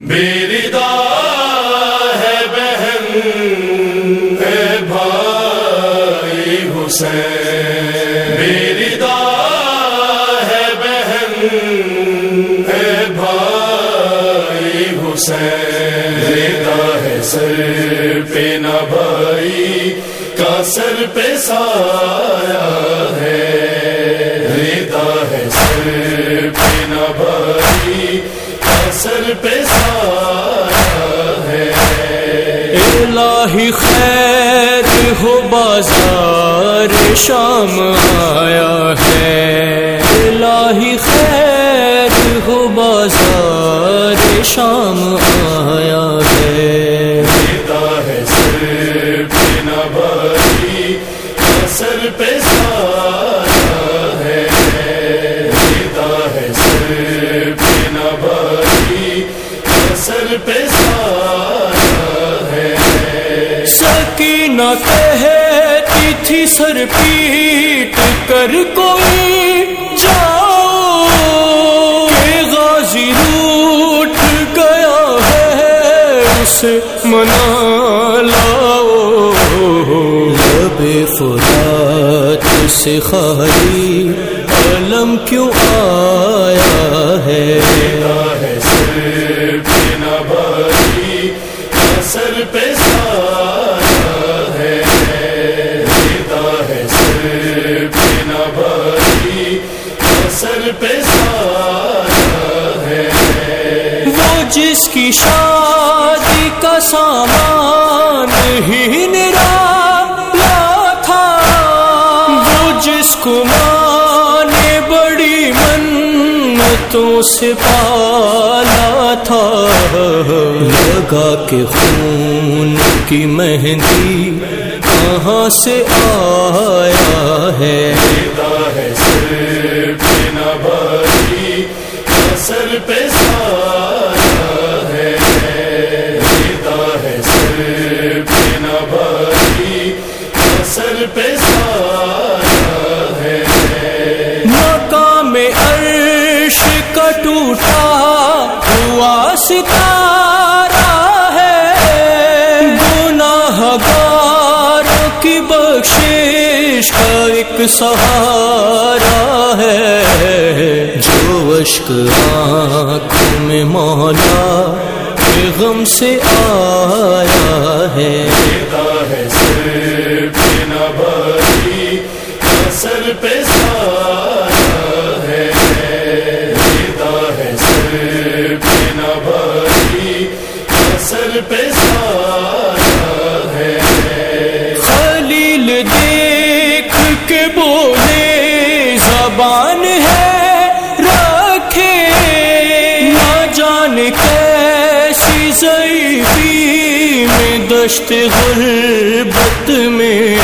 میری دا ہے بہن، اے بھائی حسین۔ میری دا ہے بہن، اے بھائی حسین۔ ریدا ہے سر پہ نہ بھائی، کا سر پہ سایہ ہے۔ ریدا ہے سر پہ نہ بھائی سر پہ ہے۔ الہی خیر ہو بازار شام آیا ہے۔ الہی خیر ہو بازار شام آیا ہے۔ سر پہ بھائی سر پہ ہے سر پہ ہے۔ سکینہ کہتی تھی سر پیٹ کر کوئی جاؤ۔ کہ غازی روٹ گیا ہے اسے منا لاؤ۔ لب فرات سے خالی علم کیوں آیا ہے۔ وہ جس کی شادی کا سامان ہی نرالا تھا۔ وہ جس کو ماں نے بڑی منتوں سے پالا تھا۔ لگا کے خون کی مہندی کہاں سے آیا ہے۔ ہے سر پہ ہے ہے سر ہے مقام عرش کا ٹوٹا ہوا ستارہ ایک سہارا ہے، جو اشک آنکھوں میں مولا کے غم سے آیا ہے۔ دیتا ہے سر پہ سارا کیسی ضعیفی میں دشت غربت میں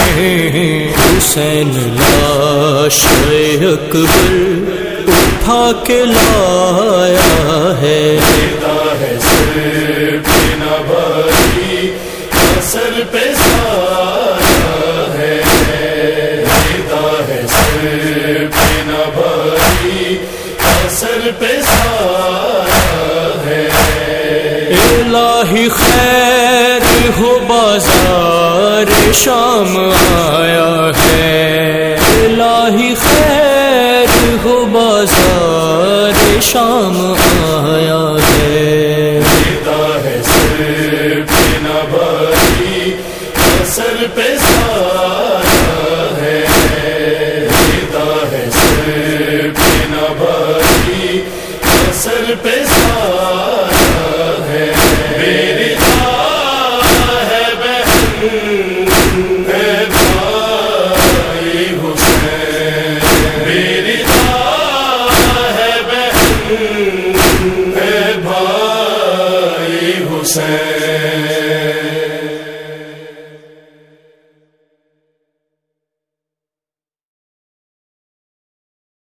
حسین لاش اکبر اٹھا کے لایا ہے سر پہ نہ ہے سر پہ نہ خیر ہو بازار شام آیا ہے۔ الہی خیر ہو بازار شام آیا ہے۔ ہے سر پہ سر پہ حسین۔